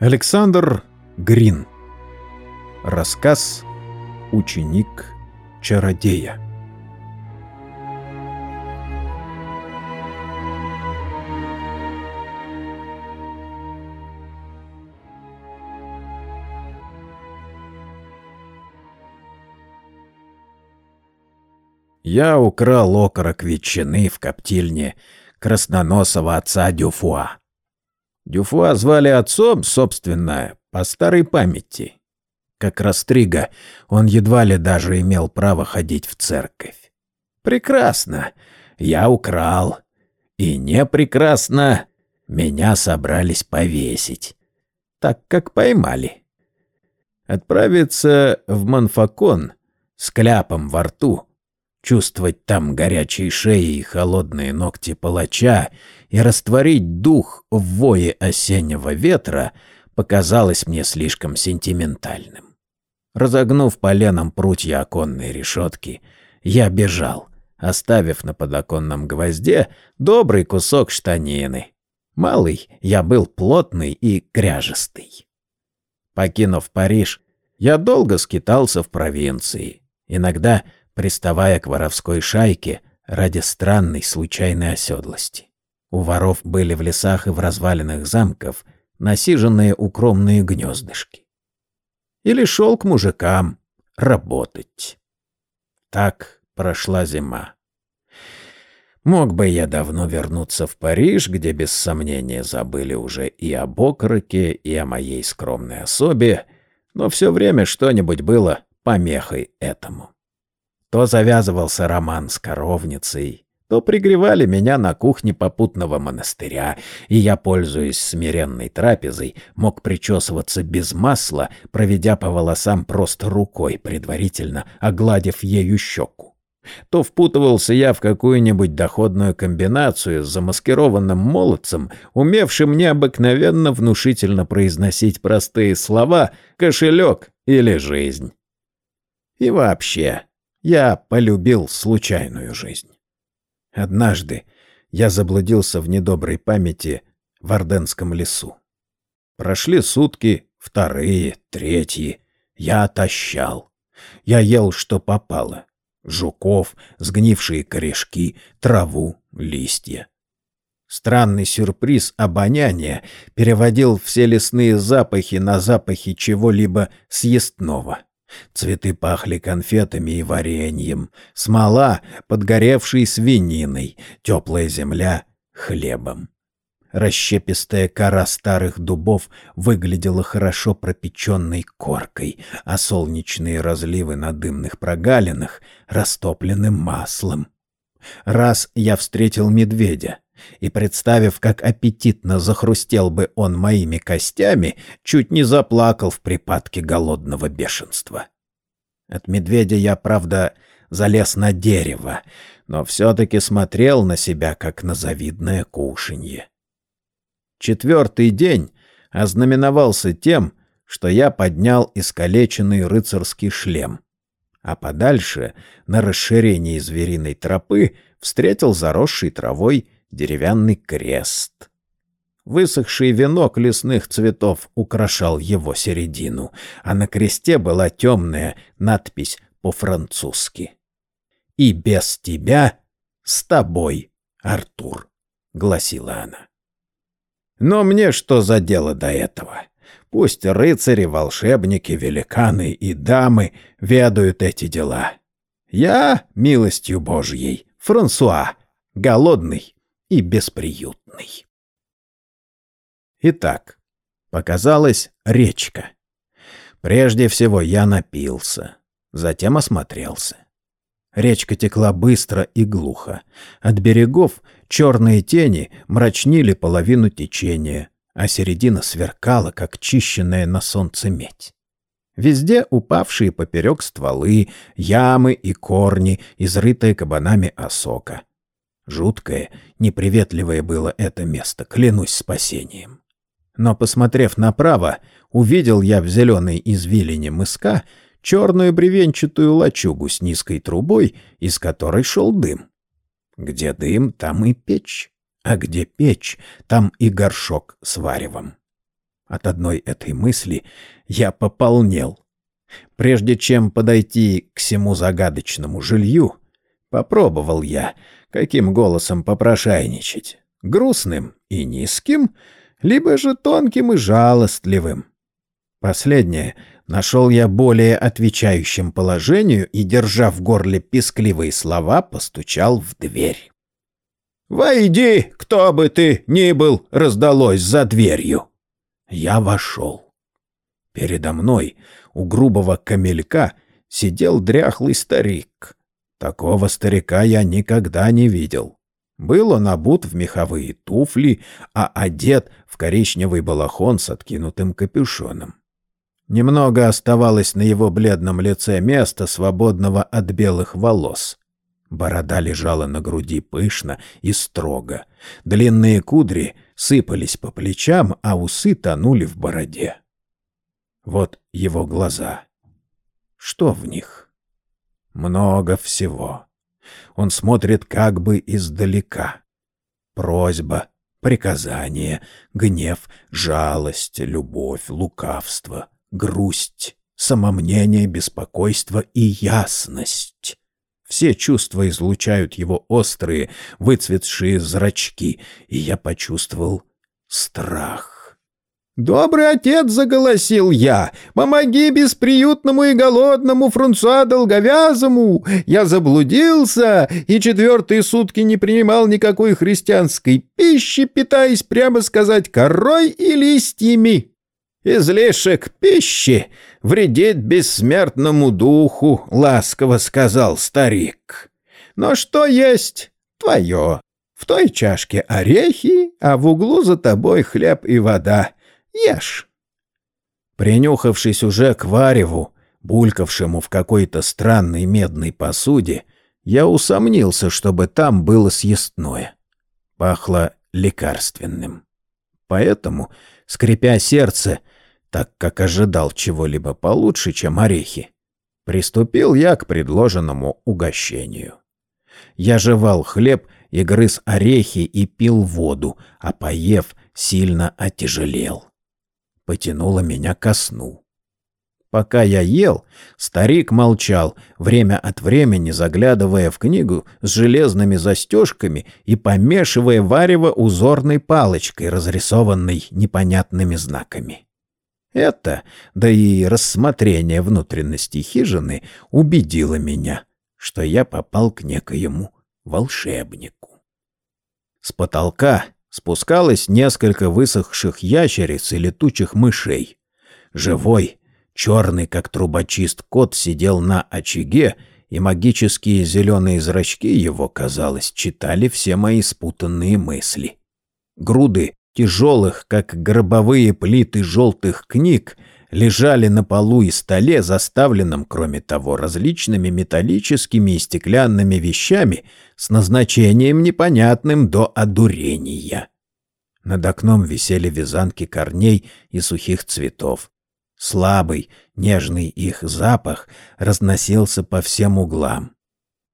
Александр Грин. Рассказ «Ученик чародея». Я украл окорок ветчины в коптильне красноносого отца Дюфуа. Дюфуа звали отцом, собственно, по старой памяти. Как Растрига, он едва ли даже имел право ходить в церковь. Прекрасно, я украл. И не прекрасно, меня собрались повесить, так как поймали. Отправиться в Манфакон с кляпом во рту — чувствовать там горячие шеи и холодные ногти палача и растворить дух в вое осеннего ветра показалось мне слишком сентиментальным. Разогнув поленом прутья оконной решетки, я бежал, оставив на подоконном гвозде добрый кусок штанины. Малый я был плотный и кряжестый. Покинув Париж, я долго скитался в провинции. Иногда приставая к воровской шайке ради странной случайной оседлости. У воров были в лесах и в развалинах замков насиженные укромные гнездышки. Или шел к мужикам работать. Так прошла зима. Мог бы я давно вернуться в Париж, где без сомнения забыли уже и об окроке, и о моей скромной особе, но все время что-нибудь было помехой этому. То завязывался роман с коровницей, то пригревали меня на кухне попутного монастыря, и я, пользуясь смиренной трапезой, мог причесываться без масла, проведя по волосам просто рукой, предварительно огладив ею щеку. То впутывался я в какую-нибудь доходную комбинацию с замаскированным молодцем, умевшим необыкновенно внушительно произносить простые слова «кошелек» или «жизнь». И вообще, я полюбил случайную жизнь. Однажды я заблудился в недоброй памяти в Орденском лесу. Прошли сутки, вторые, третьи. Я отощал. Я ел, что попало. Жуков, сгнившие корешки, траву, листья. Странный сюрприз обоняния переводил все лесные запахи на запахи чего-либо съестного. Цветы пахли конфетами и вареньем, смола — подгоревшей свининой, теплая земля — хлебом. Расщепистая кора старых дубов выглядела хорошо пропеченной коркой, а солнечные разливы на дымных прогалинах — растопленным маслом. Раз я встретил медведя, и, представив, как аппетитно захрустел бы он моими костями, чуть не заплакал в припадке голодного бешенства. От медведя я, правда, залез на дерево, но все-таки смотрел на себя, как на завидное кушанье. Четвертый день ознаменовался тем, что я поднял искалеченный рыцарский шлем, а подальше, на расширении звериной тропы, встретил заросший травой деревянный крест. Высохший венок лесных цветов украшал его середину, а на кресте была темная надпись по-французски. «И без тебя с тобой, Артур», — гласила она. Но мне что за дело до этого? Пусть рыцари, волшебники, великаны и дамы ведают эти дела. Я, милостью Божьей, Франсуа, голодный, и бесприютный. Итак, показалась речка. Прежде всего я напился, затем осмотрелся. Речка текла быстро и глухо. От берегов черные тени мрачнили половину течения, а середина сверкала, как чищенная на солнце медь. Везде упавшие поперек стволы, ямы и корни, изрытые кабанами осока. Жуткое, неприветливое было это место, клянусь спасением. Но, посмотрев направо, увидел я в зеленой извилине мыска черную бревенчатую лачугу с низкой трубой, из которой шел дым. Где дым, там и печь, а где печь, там и горшок с варевом. От одной этой мысли я пополнел. Прежде чем подойти к всему загадочному жилью, попробовал я, каким голосом попрошайничать. Грустным и низким, либо же тонким и жалостливым. Последнее нашел я более отвечающим положению и, держа в горле пескливые слова, постучал в дверь. «Войди, кто бы ты ни был!» — раздалось за дверью. Я вошел. Передо мной, у грубого камелька, сидел дряхлый старик. Такого старика я никогда не видел. Был он обут в меховые туфли, а одет в коричневый балахон с откинутым капюшоном. Немного оставалось на его бледном лице места, свободного от белых волос. Борода лежала на груди пышно и строго. Длинные кудри сыпались по плечам, а усы тонули в бороде. Вот его глаза. Что в них? Много всего. Он смотрит как бы издалека. Просьба, приказание, гнев, жалость, любовь, лукавство, грусть, самомнение, беспокойство и ясность. Все чувства излучают его острые, выцветшие зрачки, и я почувствовал страх. «Добрый отец!» — заголосил я. «Помоги бесприютному и голодному Франсуа Долговязому! Я заблудился и четвертые сутки не принимал никакой христианской пищи, питаясь, прямо сказать, корой и листьями!» «Излишек пищи вредит бессмертному духу», — ласково сказал старик. «Но что есть твое? В той чашке орехи, а в углу за тобой хлеб и вода. Ешь». Принюхавшись уже к вареву, булькавшему в какой-то странной медной посуде, я усомнился, чтобы там было съестное. Пахло лекарственным. Поэтому, скрипя сердце, так как ожидал чего-либо получше, чем орехи, приступил я к предложенному угощению. Я жевал хлеб и грыз орехи и пил воду, а поев, сильно отяжелел. Потянуло меня ко сну. Пока я ел, старик молчал, время от времени заглядывая в книгу с железными застежками и помешивая варево узорной палочкой, разрисованной непонятными знаками. Это, да и рассмотрение внутренности хижины убедило меня, что я попал к некоему волшебнику. С потолка спускалось несколько высохших ящериц и летучих мышей. Живой, черный, как трубочист кот, сидел на очаге, и магические зеленые зрачки его, казалось, читали все мои спутанные мысли. Груды тяжелых, как гробовые плиты желтых книг, лежали на полу и столе, заставленном, кроме того, различными металлическими и стеклянными вещами с назначением непонятным до одурения. Над окном висели вязанки корней и сухих цветов. Слабый, нежный их запах разносился по всем углам.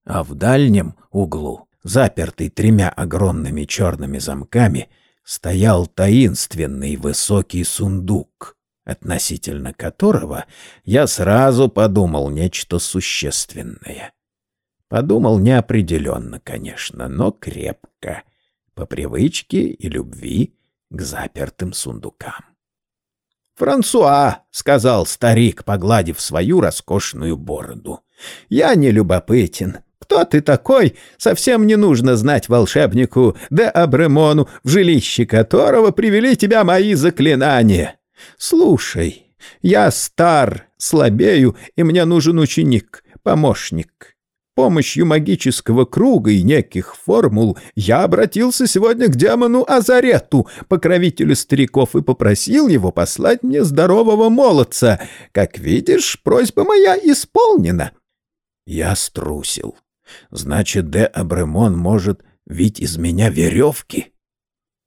А в дальнем углу, запертый тремя огромными черными замками, стоял таинственный высокий сундук, относительно которого я сразу подумал нечто существенное. Подумал неопределенно, конечно, но крепко, по привычке и любви к запертым сундукам. «Франсуа», — сказал старик, погладив свою роскошную бороду, — «я не любопытен, кто ты такой, совсем не нужно знать волшебнику де Абремону, в жилище которого привели тебя мои заклинания. Слушай, я стар, слабею, и мне нужен ученик, помощник. Помощью магического круга и неких формул я обратился сегодня к демону Азарету, покровителю стариков, и попросил его послать мне здорового молодца. Как видишь, просьба моя исполнена. Я струсил. Значит, де Абремон может ведь из меня веревки.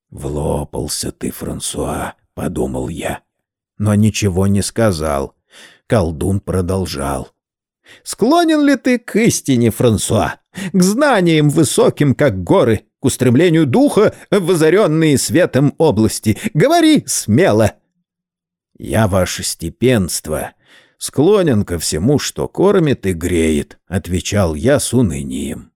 Влопался ты, Франсуа, подумал я. Но ничего не сказал. Колдун продолжал. Склонен ли ты к истине, Франсуа? К знаниям высоким, как горы, к устремлению духа в озаренные светом области? Говори смело. Я, ваше степенство, склонен ко всему, что кормит и греет», — отвечал я с унынием.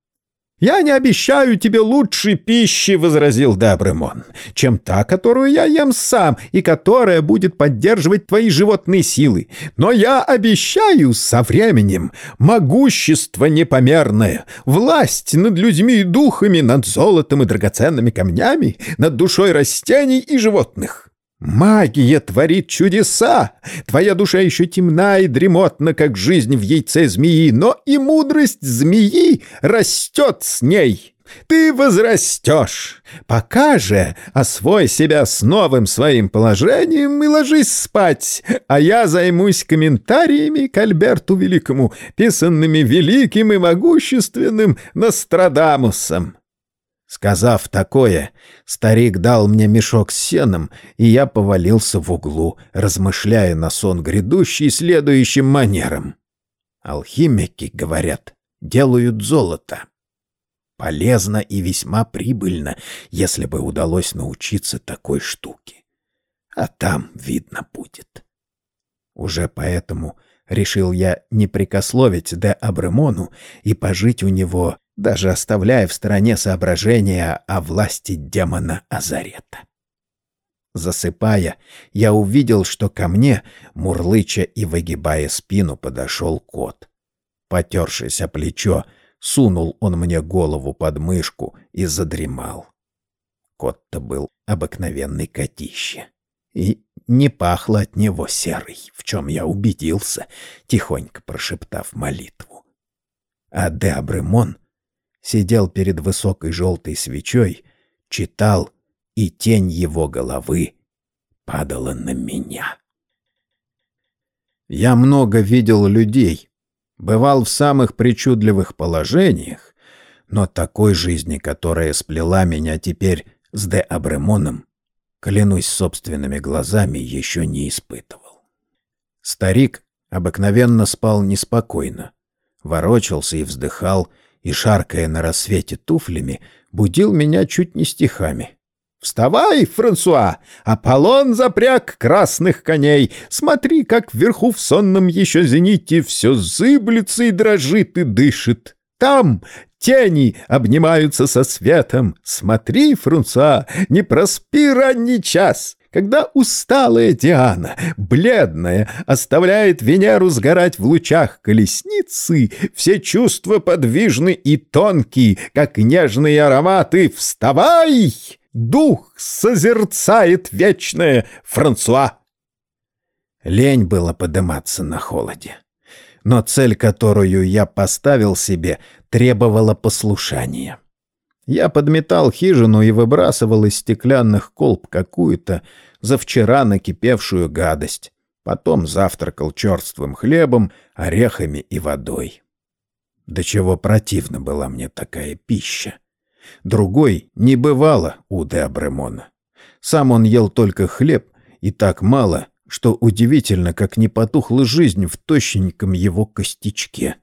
«Я не обещаю тебе лучшей пищи», — возразил Дабремон, «чем та, которую я ем сам и которая будет поддерживать твои животные силы. Но я обещаю со временем могущество непомерное, власть над людьми и духами, над золотом и драгоценными камнями, над душой растений и животных». Магия творит чудеса. Твоя душа еще темна и дремотна, как жизнь в яйце змеи, но и мудрость змеи растет с ней. Ты возрастешь. Пока же освой себя с новым своим положением и ложись спать, а я займусь комментариями к Альберту Великому, писанными великим и могущественным Нострадамусом. Сказав такое, старик дал мне мешок с сеном, и я повалился в углу, размышляя на сон грядущий следующим манером. Алхимики, говорят, делают золото. Полезно и весьма прибыльно, если бы удалось научиться такой штуке. А там видно будет. Уже поэтому решил я не прикословить де Абремону и пожить у него даже оставляя в стороне соображения о власти демона Азарета. Засыпая, я увидел, что ко мне, мурлыча и выгибая спину, подошел кот. Потершись о плечо, сунул он мне голову под мышку и задремал. Кот-то был обыкновенный котище. И не пахло от него серой, в чем я убедился, тихонько прошептав молитву. А Деабремон сидел перед высокой желтой свечой, читал, и тень его головы падала на меня. Я много видел людей, бывал в самых причудливых положениях, но такой жизни, которая сплела меня теперь с Де Абремоном, клянусь собственными глазами, еще не испытывал. Старик обыкновенно спал неспокойно, ворочался и вздыхал, и, шаркая на рассвете туфлями, будил меня чуть не стихами. «Вставай, Франсуа! Аполлон запряг красных коней! Смотри, как вверху в сонном еще зените все зыблется и дрожит и дышит! Там тени обнимаются со светом! Смотри, Франсуа, не проспи ранний час! Когда усталая Диана, бледная, оставляет Венеру сгорать в лучах колесницы, все чувства подвижны и тонкие, как нежные ароматы. Вставай! Дух созерцает вечное, Франсуа! Лень было подниматься на холоде. Но цель, которую я поставил себе, требовала послушания. Я подметал хижину и выбрасывал из стеклянных колб какую-то за вчера накипевшую гадость. Потом завтракал черствым хлебом, орехами и водой. До чего противна была мне такая пища. Другой не бывало у де Абремона. Сам он ел только хлеб, и так мало, что удивительно, как не потухла жизнь в тощеньком его костичке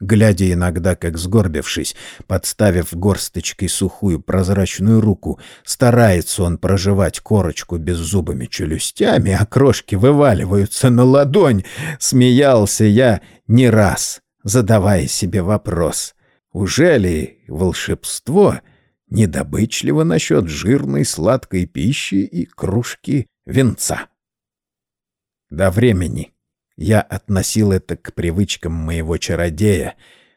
глядя иногда, как сгорбившись, подставив горсточкой сухую прозрачную руку, старается он проживать корочку беззубыми челюстями, а крошки вываливаются на ладонь, смеялся я не раз, задавая себе вопрос, уже ли волшебство недобычливо насчет жирной сладкой пищи и кружки венца? До времени я относил это к привычкам моего чародея,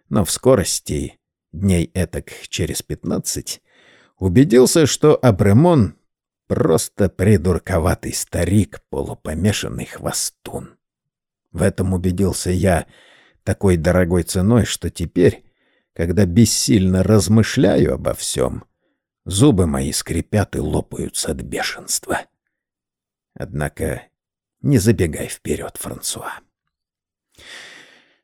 но в скорости, дней этак через пятнадцать, убедился, что Абремон — просто придурковатый старик, полупомешанный хвостун. В этом убедился я такой дорогой ценой, что теперь, когда бессильно размышляю обо всем, зубы мои скрипят и лопаются от бешенства. Однако не забегай вперед, Франсуа.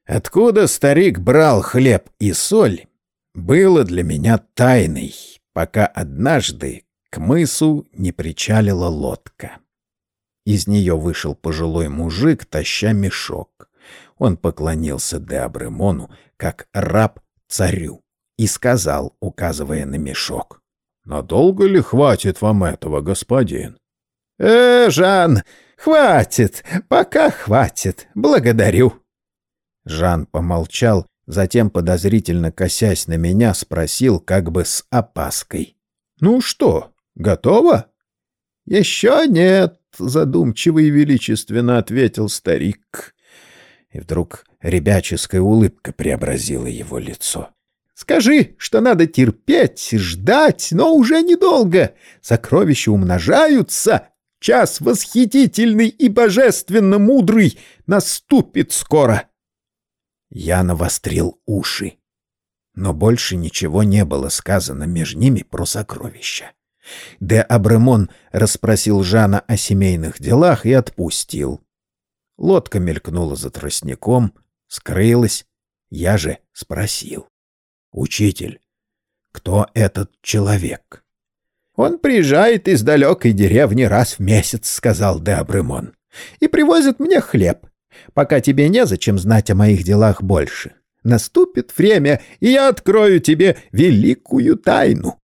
Откуда старик брал хлеб и соль, было для меня тайной, пока однажды к мысу не причалила лодка. Из нее вышел пожилой мужик, таща мешок. Он поклонился Деабремону, как раб царю, и сказал, указывая на мешок, «Надолго ли хватит вам этого, господин?» «Э, Жан, хватит, пока хватит, благодарю». Жан помолчал, затем, подозрительно косясь на меня, спросил как бы с опаской. «Ну что, готово?» «Еще нет», — задумчиво и величественно ответил старик. И вдруг ребяческая улыбка преобразила его лицо. Скажи, что надо терпеть, ждать, но уже недолго. Сокровища умножаются. Час восхитительный и божественно мудрый наступит скоро. Я навострил уши. Но больше ничего не было сказано между ними про сокровища. Де Абремон расспросил Жана о семейных делах и отпустил. Лодка мелькнула за тростником, скрылась. Я же спросил. «Учитель, кто этот человек?» «Он приезжает из далекой деревни раз в месяц», — сказал де Абремон, — «и привозит мне хлеб, пока тебе незачем знать о моих делах больше. Наступит время, и я открою тебе великую тайну».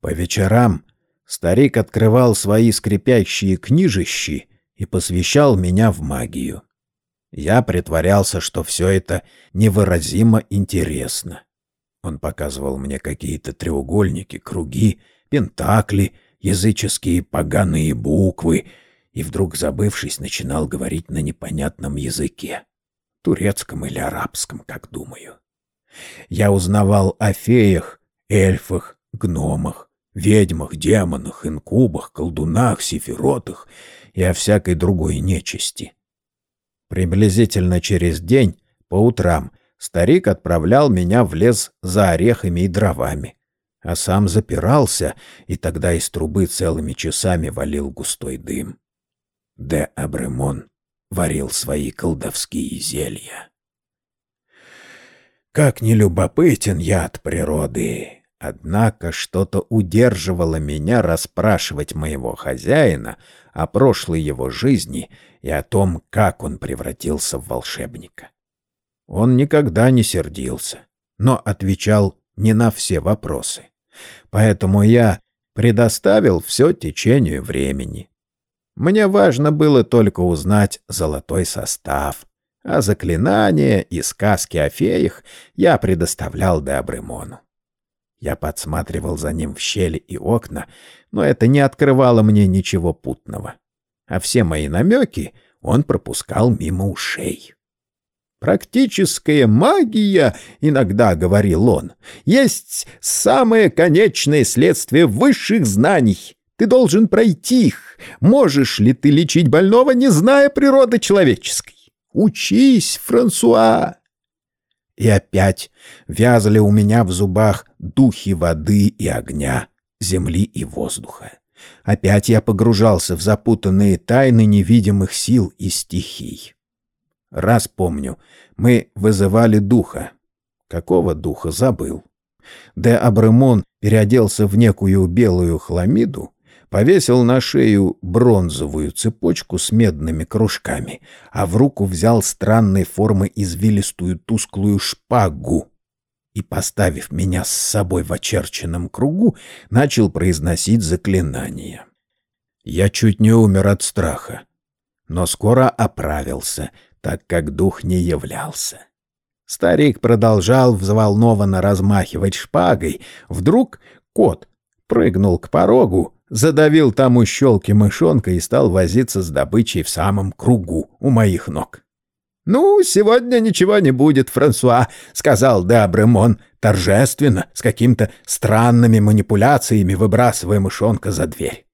По вечерам старик открывал свои скрипящие книжищи и посвящал меня в магию. Я притворялся, что все это невыразимо интересно. Он показывал мне какие-то треугольники, круги, пентакли, языческие поганые буквы, и вдруг, забывшись, начинал говорить на непонятном языке, турецком или арабском, как думаю. Я узнавал о феях, эльфах, гномах, ведьмах, демонах, инкубах, колдунах, сифиротах и о всякой другой нечисти. Приблизительно через день, по утрам, старик отправлял меня в лес за орехами и дровами, а сам запирался, и тогда из трубы целыми часами валил густой дым. Де Абремон варил свои колдовские зелья. Как нелюбопытен я от природы, Однако что-то удерживало меня расспрашивать моего хозяина о прошлой его жизни и о том, как он превратился в волшебника. Он никогда не сердился, но отвечал не на все вопросы. Поэтому я предоставил все течению времени. Мне важно было только узнать золотой состав, а заклинания и сказки о феях я предоставлял Деабремону. Я подсматривал за ним в щели и окна, но это не открывало мне ничего путного. А все мои намеки он пропускал мимо ушей. «Практическая магия, — иногда говорил он, — есть самое конечное следствие высших знаний. Ты должен пройти их. Можешь ли ты лечить больного, не зная природы человеческой? Учись, Франсуа!» И опять вязали у меня в зубах духи воды и огня, земли и воздуха. Опять я погружался в запутанные тайны невидимых сил и стихий. Раз помню, мы вызывали духа. Какого духа забыл. Де Абремон переоделся в некую белую хламиду, повесил на шею бронзовую цепочку с медными кружками, а в руку взял странной формы извилистую тусклую шпагу и, поставив меня с собой в очерченном кругу, начал произносить заклинания. Я чуть не умер от страха, но скоро оправился, так как дух не являлся. Старик продолжал взволнованно размахивать шпагой. Вдруг кот прыгнул к порогу, задавил там у щелки мышонка и стал возиться с добычей в самом кругу у моих ног. «Ну, сегодня ничего не будет, Франсуа», — сказал Д'Абремон торжественно, с какими-то странными манипуляциями выбрасывая мышонка за дверь.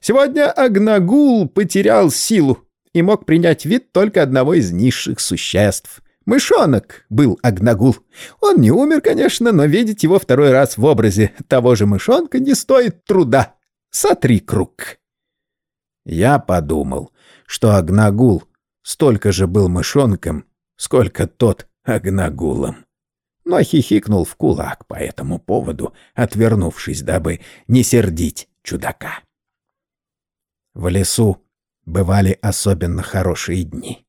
«Сегодня Агнагул потерял силу и мог принять вид только одного из низших существ. Мышонок был Агнагул. Он не умер, конечно, но видеть его второй раз в образе того же мышонка не стоит труда. Сотри круг». Я подумал, что Агнагул — столько же был мышонком, сколько тот огнагулом. Но хихикнул в кулак по этому поводу, отвернувшись, дабы не сердить чудака. В лесу бывали особенно хорошие дни.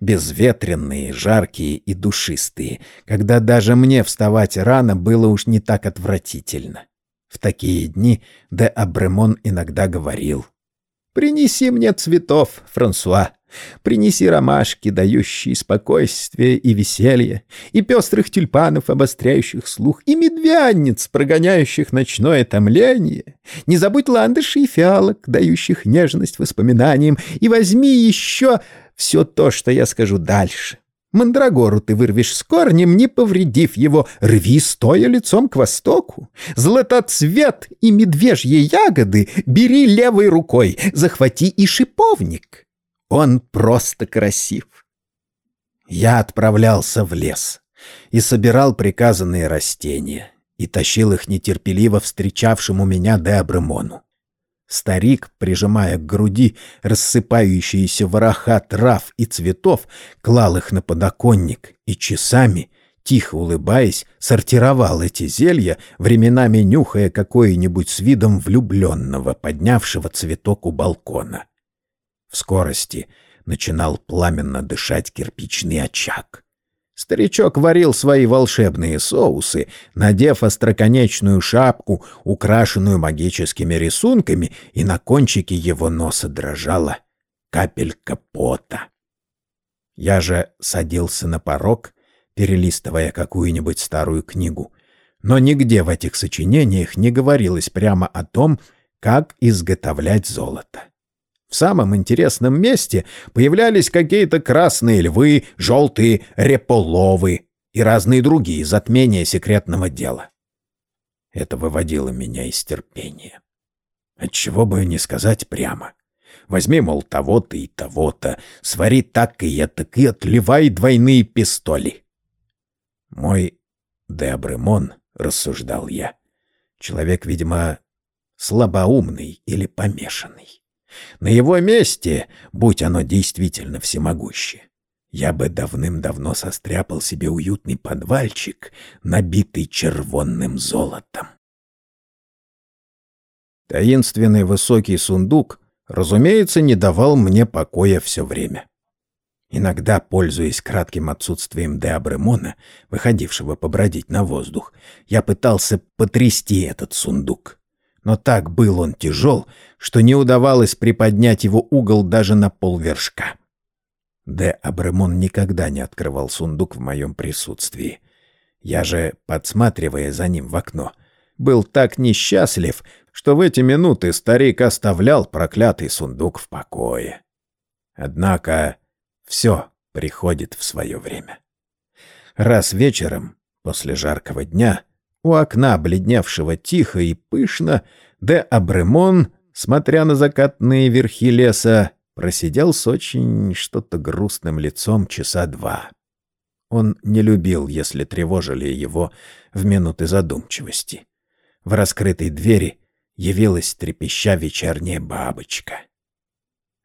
Безветренные, жаркие и душистые, когда даже мне вставать рано было уж не так отвратительно. В такие дни де Абремон иногда говорил Принеси мне цветов, Франсуа. Принеси ромашки, дающие спокойствие и веселье, и пестрых тюльпанов, обостряющих слух, и медвянниц, прогоняющих ночное томление. Не забудь ландышей и фиалок, дающих нежность воспоминаниям, и возьми еще все то, что я скажу дальше. Мандрагору ты вырвешь с корнем, не повредив его, рви стоя лицом к востоку. Златоцвет и медвежьи ягоды бери левой рукой, захвати и шиповник. Он просто красив. Я отправлялся в лес и собирал приказанные растения и тащил их нетерпеливо встречавшему меня Деабремону. Старик, прижимая к груди рассыпающиеся вороха трав и цветов, клал их на подоконник и часами, тихо улыбаясь, сортировал эти зелья, временами нюхая какое-нибудь с видом влюбленного, поднявшего цветок у балкона. В скорости начинал пламенно дышать кирпичный очаг. Старичок варил свои волшебные соусы, надев остроконечную шапку, украшенную магическими рисунками, и на кончике его носа дрожала капелька пота. Я же садился на порог, перелистывая какую-нибудь старую книгу, но нигде в этих сочинениях не говорилось прямо о том, как изготовлять золото. В самом интересном месте появлялись какие-то красные львы, желтые реполовы и разные другие затмения секретного дела. Это выводило меня из терпения. Отчего бы не сказать прямо. Возьми, мол, того-то и того-то, свари так и так и отливай двойные пистоли. Мой Деабремон, рассуждал я, человек, видимо, слабоумный или помешанный. На его месте, будь оно действительно всемогуще, я бы давным-давно состряпал себе уютный подвальчик, набитый червонным золотом. Таинственный высокий сундук, разумеется, не давал мне покоя все время. Иногда, пользуясь кратким отсутствием Деабремона, выходившего побродить на воздух, я пытался потрясти этот сундук но так был он тяжел, что не удавалось приподнять его угол даже на полвершка. Де Абремон никогда не открывал сундук в моем присутствии. Я же, подсматривая за ним в окно, был так несчастлив, что в эти минуты старик оставлял проклятый сундук в покое. Однако все приходит в свое время. Раз вечером, после жаркого дня, у окна, бледневшего тихо и пышно, де Абремон, смотря на закатные верхи леса, просидел с очень что-то грустным лицом часа два. Он не любил, если тревожили его в минуты задумчивости. В раскрытой двери явилась трепеща вечерняя бабочка.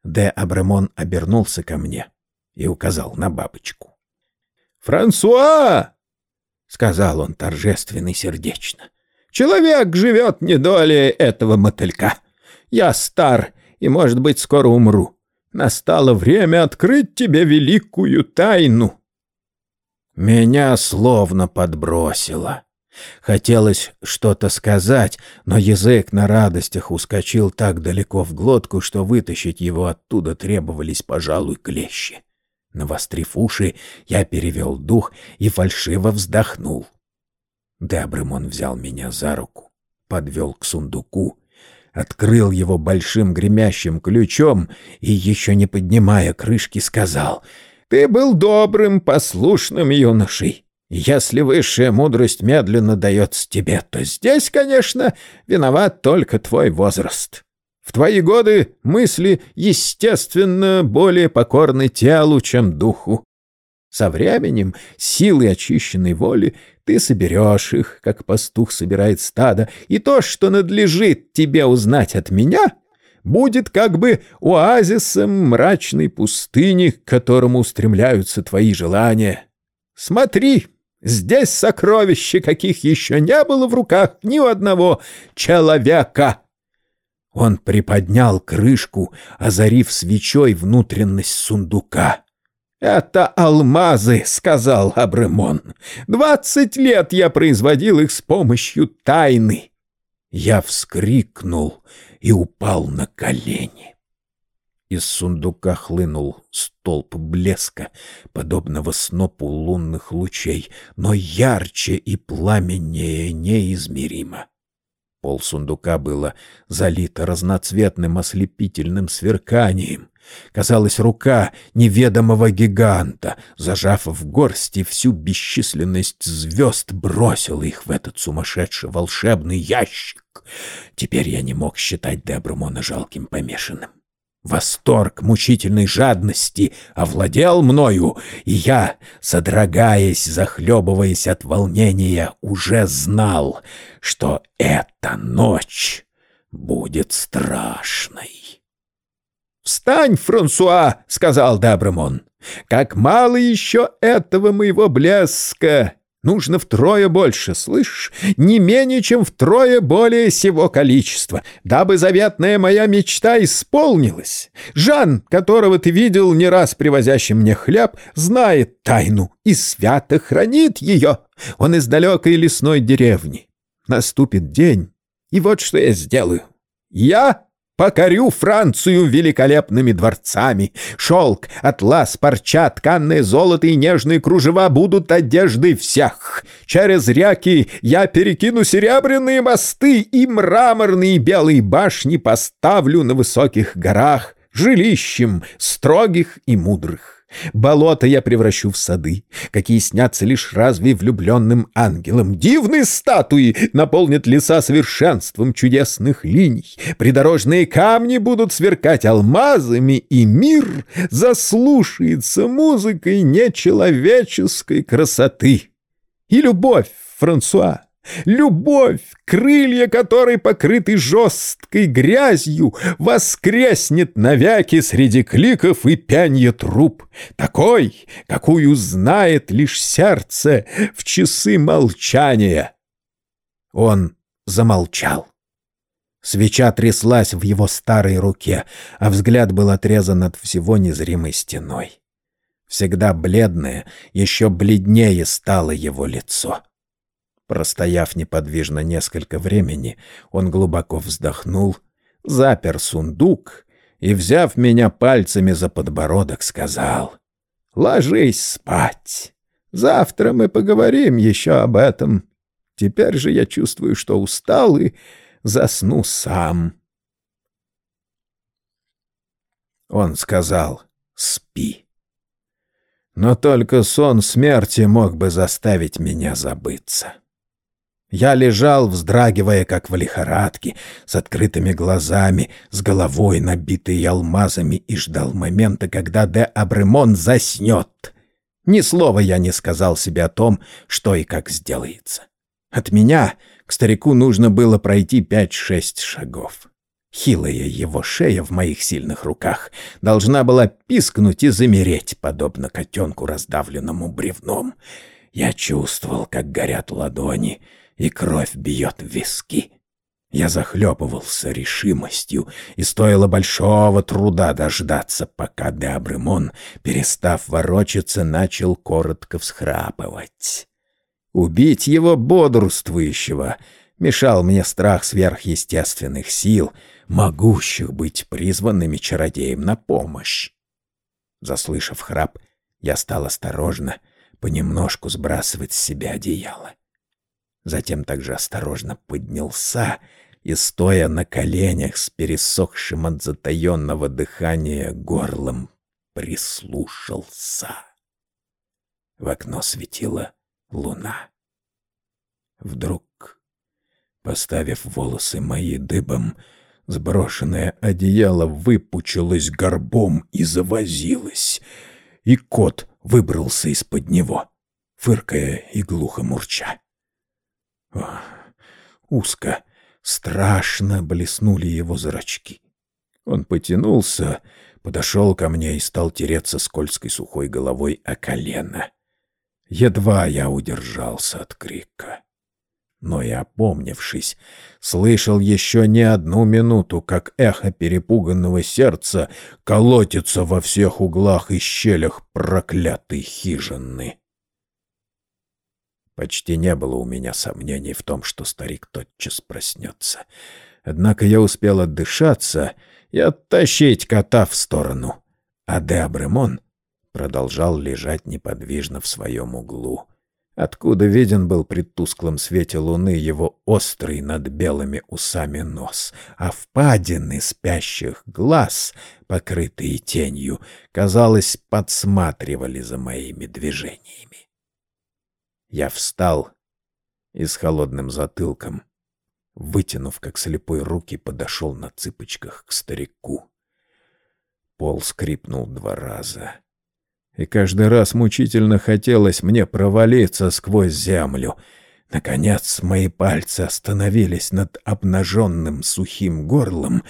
Де Абремон обернулся ко мне и указал на бабочку. «Франсуа!» — сказал он торжественно и сердечно. «Человек живет не долей этого мотылька. Я стар и, может быть, скоро умру. Настало время открыть тебе великую тайну». Меня словно подбросило. Хотелось что-то сказать, но язык на радостях ускочил так далеко в глотку, что вытащить его оттуда требовались, пожалуй, клещи. Навострив уши, я перевел дух и фальшиво вздохнул. Дабремон взял меня за руку, подвел к сундуку, открыл его большим гремящим ключом и, еще не поднимая крышки, сказал, «Ты был добрым, послушным юношей. Если высшая мудрость медленно дается тебе, то здесь, конечно, виноват только твой возраст. В твои годы мысли, естественно, более покорны телу, чем духу. Со временем, силой очищенной воли, ты соберешь их, как пастух собирает стадо, и то, что надлежит тебе узнать от меня, будет как бы оазисом мрачной пустыни, к которому устремляются твои желания. Смотри, здесь сокровища, каких еще не было в руках ни у одного человека». Он приподнял крышку, озарив свечой внутренность сундука. «Это алмазы», — сказал Абремон. «Двадцать лет я производил их с помощью тайны». Я вскрикнул и упал на колени. Из сундука хлынул столб блеска, подобного снопу лунных лучей, но ярче и пламеннее неизмеримо. Пол сундука было залито разноцветным ослепительным сверканием. Казалось, рука неведомого гиганта, зажав в горсти всю бесчисленность звезд, бросила их в этот сумасшедший волшебный ящик. Теперь я не мог считать Дебрумона жалким помешанным. Восторг мучительной жадности овладел мною, и я, содрогаясь, захлебываясь от волнения, уже знал, что эта ночь будет страшной. «Встань, Франсуа!» — сказал Дабрамон. «Как мало еще этого моего блеска! Нужно втрое больше, слышишь? Не менее, чем втрое более сего количества, дабы заветная моя мечта исполнилась. Жан, которого ты видел не раз привозящим мне хлеб, знает тайну и свято хранит ее. Он из далекой лесной деревни. Наступит день, и вот что я сделаю. Я Покорю Францию великолепными дворцами. Шелк, атлас, парча, тканное золото и нежные кружева будут одеждой всех. Через реки я перекину серебряные мосты и мраморные белые башни поставлю на высоких горах жилищем строгих и мудрых. Болото я превращу в сады, какие снятся лишь разве влюбленным ангелам. Дивные статуи наполнят леса совершенством чудесных линий. Придорожные камни будут сверкать алмазами, и мир заслушается музыкой нечеловеческой красоты. И любовь, Франсуа, Любовь, крылья которой покрыты жесткой грязью, воскреснет навеки среди кликов и пянья труп, такой, какую знает лишь сердце в часы молчания. Он замолчал. Свеча тряслась в его старой руке, а взгляд был отрезан от всего незримой стеной. Всегда бледное, еще бледнее стало его лицо. Простояв неподвижно несколько времени, он глубоко вздохнул, запер сундук и, взяв меня пальцами за подбородок, сказал «Ложись спать. Завтра мы поговорим еще об этом. Теперь же я чувствую, что устал и засну сам». Он сказал «Спи». Но только сон смерти мог бы заставить меня забыться. Я лежал, вздрагивая, как в лихорадке, с открытыми глазами, с головой, набитой алмазами, и ждал момента, когда де Абремон заснет. Ни слова я не сказал себе о том, что и как сделается. От меня к старику нужно было пройти пять-шесть шагов. Хилая его шея в моих сильных руках должна была пискнуть и замереть, подобно котенку, раздавленному бревном. Я чувствовал, как горят ладони — и кровь бьет в виски. Я захлебывался решимостью, и стоило большого труда дождаться, пока Деабремон, перестав ворочаться, начал коротко всхрапывать. Убить его бодрствующего мешал мне страх сверхъестественных сил, могущих быть призванными чародеем на помощь. Заслышав храп, я стал осторожно, понемножку сбрасывать с себя одеяло затем также осторожно поднялся и, стоя на коленях с пересохшим от затаенного дыхания горлом, прислушался. В окно светила луна. Вдруг, поставив волосы мои дыбом, сброшенное одеяло выпучилось горбом и завозилось, и кот выбрался из-под него, фыркая и глухо мурча. Узко, страшно блеснули его зрачки. Он потянулся, подошел ко мне и стал тереться скользкой сухой головой о колено. Едва я удержался от крика. Но и опомнившись, слышал еще не одну минуту, как эхо перепуганного сердца колотится во всех углах и щелях проклятой хижины. Почти не было у меня сомнений в том, что старик тотчас проснется. Однако я успел отдышаться и оттащить кота в сторону. А Деабремон продолжал лежать неподвижно в своем углу, откуда виден был при тусклом свете луны его острый над белыми усами нос, а впадины спящих глаз, покрытые тенью, казалось, подсматривали за моими движениями. Я встал и с холодным затылком, вытянув как слепой руки, подошел на цыпочках к старику. Пол скрипнул два раза и каждый раз мучительно хотелось мне провалиться сквозь землю — Наконец мои пальцы остановились над обнаженным сухим горлом,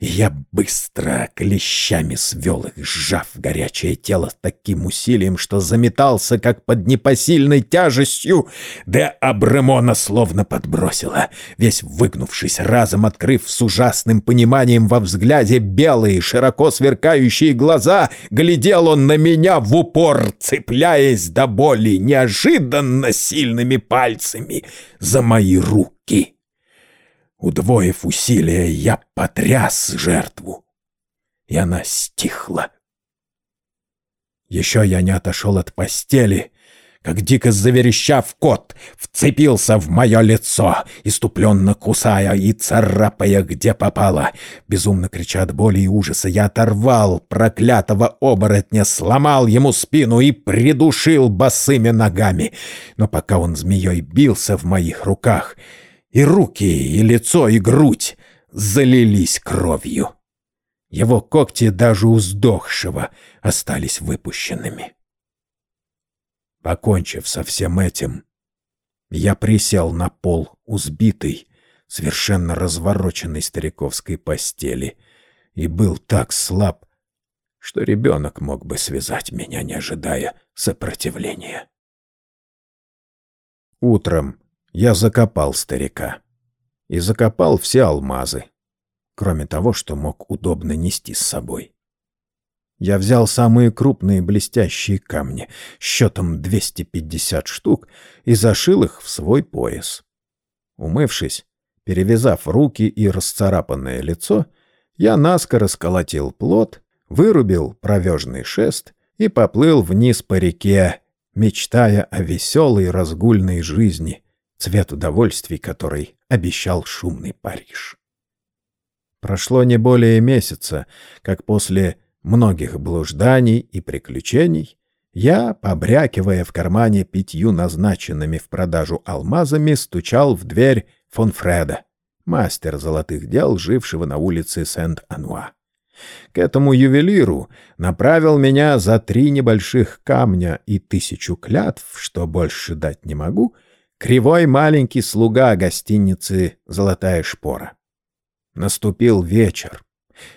и я быстро клещами свел их, сжав горячее тело таким усилием, что заметался, как под непосильной тяжестью, да Абремона словно подбросила, весь выгнувшись, разом открыв с ужасным пониманием во взгляде белые, широко сверкающие глаза, глядел он на меня в упор, цепляясь до боли неожиданно сильными пальцами за мои руки. Удвоив усилия, я потряс жертву, и она стихла. Еще я не отошел от постели, как дико заверещав кот, вцепился в мое лицо, иступленно кусая и царапая, где попало. Безумно крича от боли и ужаса, я оторвал проклятого оборотня, сломал ему спину и придушил босыми ногами. Но пока он змеей бился в моих руках — и руки, и лицо, и грудь залились кровью. Его когти даже у сдохшего остались выпущенными. Покончив со всем этим, я присел на пол у сбитой, совершенно развороченной стариковской постели и был так слаб, что ребенок мог бы связать меня, не ожидая сопротивления. Утром я закопал старика. И закопал все алмазы, кроме того, что мог удобно нести с собой. Я взял самые крупные блестящие камни, счетом 250 штук, и зашил их в свой пояс. Умывшись, перевязав руки и расцарапанное лицо, я наскоро сколотил плод, вырубил провежный шест и поплыл вниз по реке, мечтая о веселой разгульной жизни, цвет удовольствий который обещал шумный Париж. Прошло не более месяца, как после многих блужданий и приключений я, побрякивая в кармане пятью назначенными в продажу алмазами, стучал в дверь фон Фреда, мастер золотых дел, жившего на улице Сент-Ануа. К этому ювелиру направил меня за три небольших камня и тысячу клятв, что больше дать не могу — кривой маленький слуга гостиницы «Золотая шпора». Наступил вечер,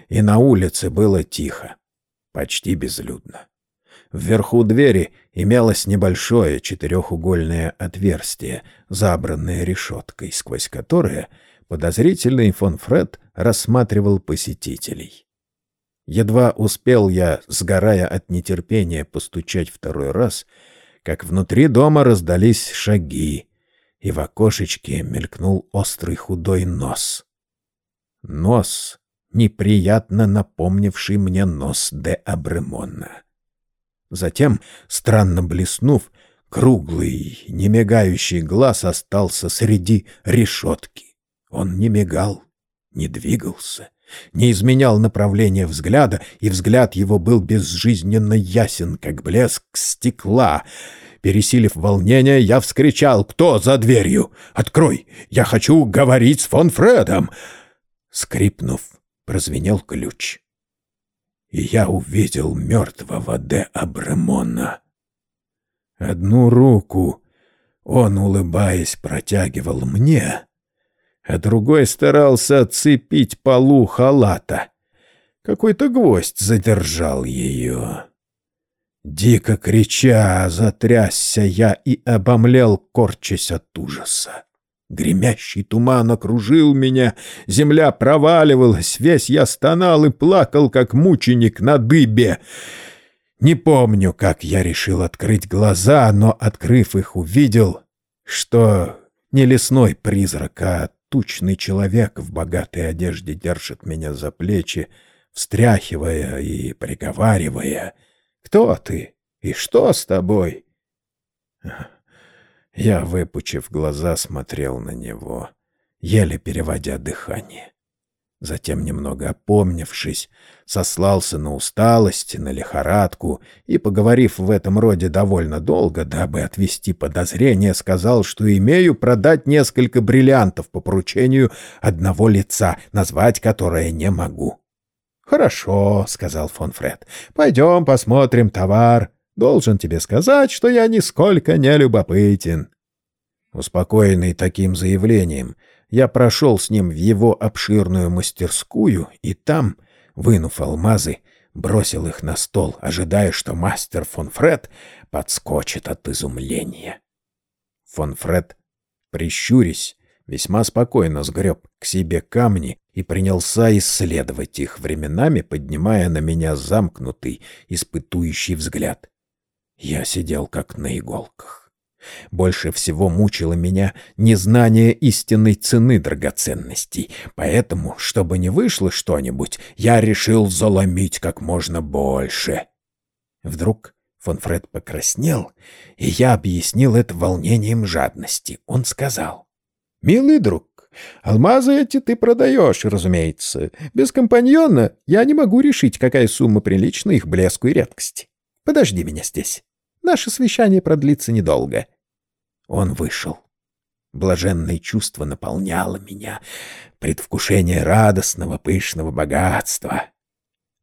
и на улице было тихо, почти безлюдно. Вверху двери имелось небольшое четырехугольное отверстие, забранное решеткой, сквозь которое подозрительный фон Фред рассматривал посетителей. Едва успел я, сгорая от нетерпения, постучать второй раз, как внутри дома раздались шаги, и в окошечке мелькнул острый худой нос. Нос, неприятно напомнивший мне нос де Абремона. Затем, странно блеснув, круглый, немигающий глаз остался среди решетки. Он не мигал, не двигался, не изменял направление взгляда, и взгляд его был безжизненно ясен, как блеск стекла — Пересилив волнение, я вскричал «Кто за дверью? Открой! Я хочу говорить с фон Фредом!» Скрипнув, прозвенел ключ. И я увидел мертвого де Абремона. Одну руку он, улыбаясь, протягивал мне, а другой старался отцепить полу халата. Какой-то гвоздь задержал ее. Дико крича, затрясся я и обомлел, корчась от ужаса. Гремящий туман окружил меня, земля проваливалась, весь я стонал и плакал, как мученик на дыбе. Не помню, как я решил открыть глаза, но, открыв их, увидел, что не лесной призрак, а тучный человек в богатой одежде держит меня за плечи, встряхивая и приговаривая. «Кто ты? И что с тобой?» Я, выпучив глаза, смотрел на него, еле переводя дыхание. Затем, немного опомнившись, сослался на усталость, на лихорадку и, поговорив в этом роде довольно долго, дабы отвести подозрение, сказал, что имею продать несколько бриллиантов по поручению одного лица, назвать которое не могу. «Хорошо», — сказал фон Фред, — «пойдем посмотрим товар. Должен тебе сказать, что я нисколько не любопытен». Успокоенный таким заявлением, я прошел с ним в его обширную мастерскую и там, вынув алмазы, бросил их на стол, ожидая, что мастер фон Фред подскочит от изумления. Фон Фред, прищурясь, весьма спокойно сгреб к себе камни и принялся исследовать их временами, поднимая на меня замкнутый, испытующий взгляд. Я сидел как на иголках. Больше всего мучило меня незнание истинной цены драгоценностей, поэтому, чтобы не вышло что-нибудь, я решил заломить как можно больше. Вдруг фон Фред покраснел, и я объяснил это волнением жадности. Он сказал, «Милый друг, алмазы эти ты продаешь, разумеется. Без компаньона я не могу решить, какая сумма прилична их блеску и редкости. Подожди меня здесь». Наше совещание продлится недолго. Он вышел. Блаженное чувство наполняло меня, предвкушение радостного, пышного богатства.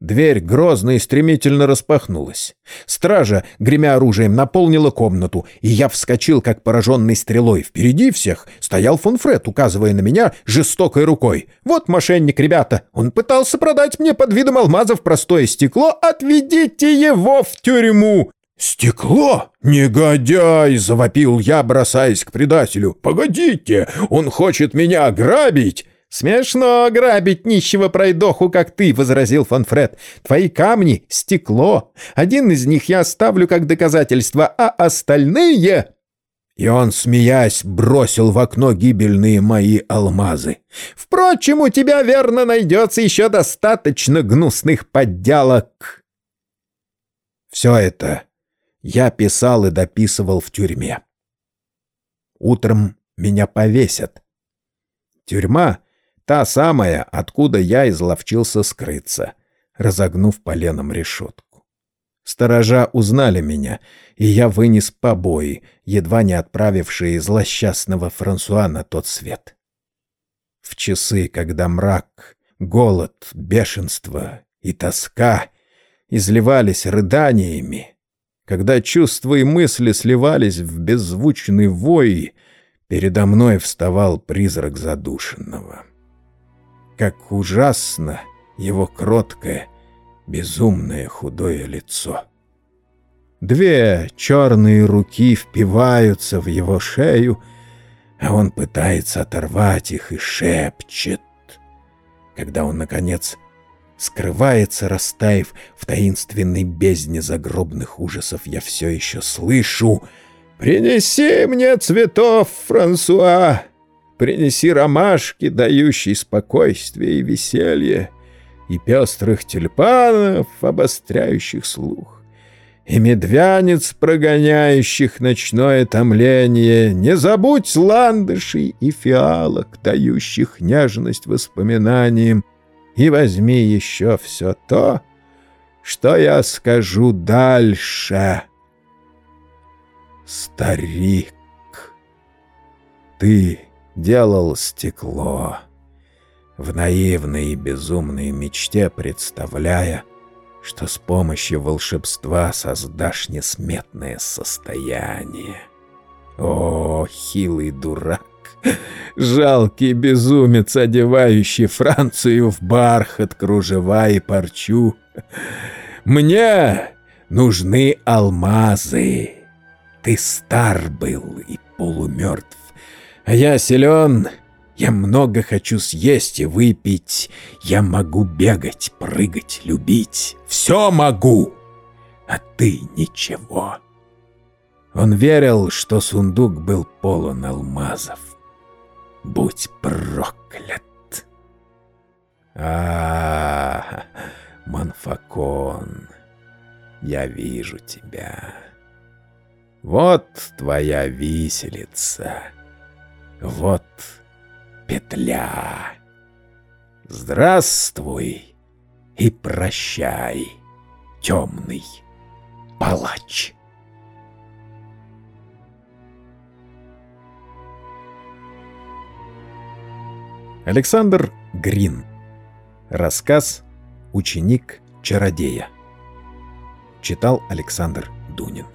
Дверь грозно и стремительно распахнулась. Стража, гремя оружием, наполнила комнату, и я вскочил, как пораженный стрелой. Впереди всех стоял фон Фред, указывая на меня жестокой рукой. «Вот мошенник, ребята! Он пытался продать мне под видом алмазов простое стекло. Отведите его в тюрьму!» «Стекло? Негодяй!» — завопил я, бросаясь к предателю. «Погодите, он хочет меня ограбить!» «Смешно грабить нищего пройдоху, как ты», — возразил фон Фред. «Твои камни — стекло. Один из них я оставлю как доказательство, а остальные...» И он, смеясь, бросил в окно гибельные мои алмазы. «Впрочем, у тебя, верно, найдется еще достаточно гнусных подделок». Все это я писал и дописывал в тюрьме. Утром меня повесят. Тюрьма — та самая, откуда я изловчился скрыться, разогнув поленом решетку. Сторожа узнали меня, и я вынес побои, едва не отправившие злосчастного Франсуа на тот свет. В часы, когда мрак, голод, бешенство и тоска изливались рыданиями, когда чувства и мысли сливались в беззвучный вой, передо мной вставал призрак задушенного. Как ужасно его кроткое, безумное худое лицо. Две черные руки впиваются в его шею, а он пытается оторвать их и шепчет. Когда он, наконец, скрывается, растаяв в таинственной бездне загробных ужасов, я все еще слышу «Принеси мне цветов, Франсуа! Принеси ромашки, дающие спокойствие и веселье, и пестрых тюльпанов, обостряющих слух, и медвянец, прогоняющих ночное томление. Не забудь ландышей и фиалок, дающих нежность воспоминаниям, и возьми еще все то, что я скажу дальше. Старик, ты делал стекло, в наивной и безумной мечте представляя, что с помощью волшебства создашь несметное состояние. О, хилый дурак! Жалкий безумец, одевающий Францию в бархат, кружева и парчу. Мне нужны алмазы. Ты стар был и полумертв, а я силен. Я много хочу съесть и выпить. Я могу бегать, прыгать, любить. Все могу, а ты ничего. Он верил, что сундук был полон алмазов будь проклят. А, -а, -а Факон, я вижу тебя. Вот твоя виселица. Вот петля. Здравствуй и прощай, темный палач. Александр Грин. Рассказ «Ученик чародея». Читал Александр Дунин.